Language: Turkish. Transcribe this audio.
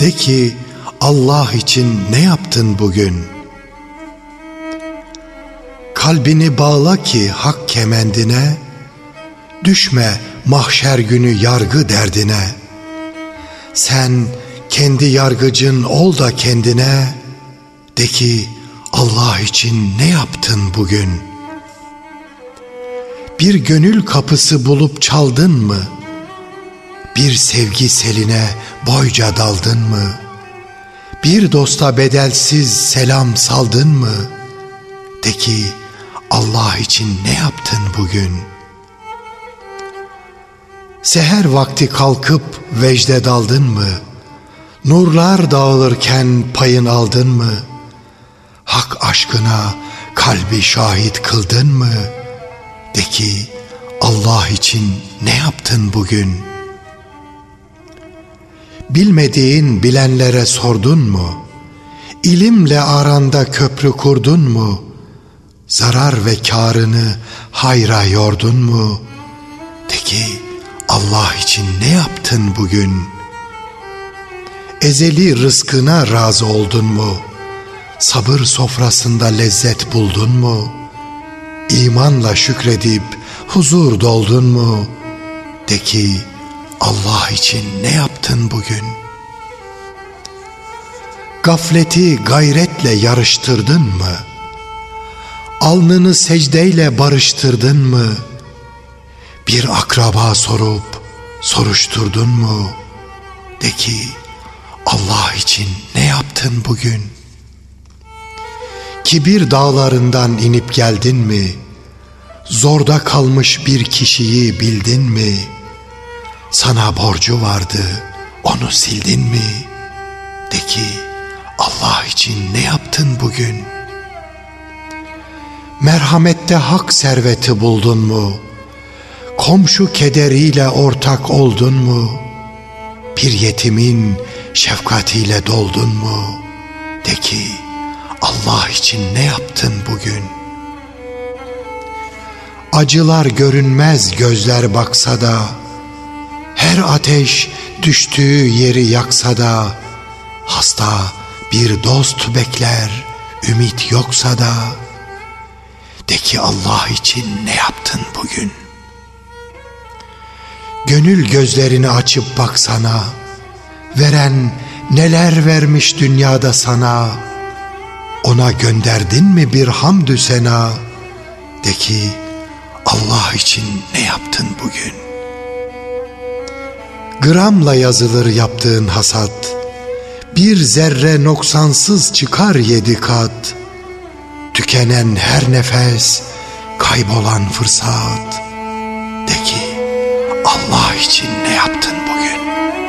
De ki Allah için ne yaptın bugün? Kalbini bağla ki hak kemendine, Düşme mahşer günü yargı derdine. Sen kendi yargıcın ol da kendine, De ki Allah için ne yaptın bugün? Bir gönül kapısı bulup çaldın mı? Bir sevgi seline boyca daldın mı? Bir dosta bedelsiz selam saldın mı? De ki Allah için ne yaptın bugün? Seher vakti kalkıp vecde daldın mı? Nurlar dağılırken payın aldın mı? Hak aşkına kalbi şahit kıldın mı? De ki Allah için ne yaptın bugün? Bilmediğin bilenlere sordun mu? İlimle aranda köprü kurdun mu? Zarar ve karını hayra yordun mu? De ki Allah için ne yaptın bugün? Ezeli rızkına razı oldun mu? Sabır sofrasında lezzet buldun mu? İmanla şükredip huzur doldun mu? De ki Allah için ne yaptın bugün? Gafleti gayretle yarıştırdın mı? Alnını secdeyle barıştırdın mı? Bir akraba sorup soruşturdun mu? De ki Allah için ne yaptın bugün? Kibir dağlarından inip geldin mi? Zorda kalmış bir kişiyi bildin mi? Sana borcu vardı, onu sildin mi? De ki Allah için ne yaptın bugün? Merhamette hak serveti buldun mu? Komşu kederiyle ortak oldun mu? Bir yetimin şefkatiyle doldun mu? De ki Allah için ne yaptın bugün? Acılar görünmez gözler baksa da, her ateş düştüğü yeri yaksa da, hasta bir dost bekler, ümit yoksa da, de ki Allah için ne yaptın bugün? Gönül gözlerini açıp baksana, veren neler vermiş dünyada sana, ona gönderdin mi bir hamdü sena, de ki Allah için ne yaptın Gramla yazılır yaptığın hasat, bir zerre noksansız çıkar yedi kat, tükenen her nefes, kaybolan fırsat, de ki Allah için ne yaptın bugün?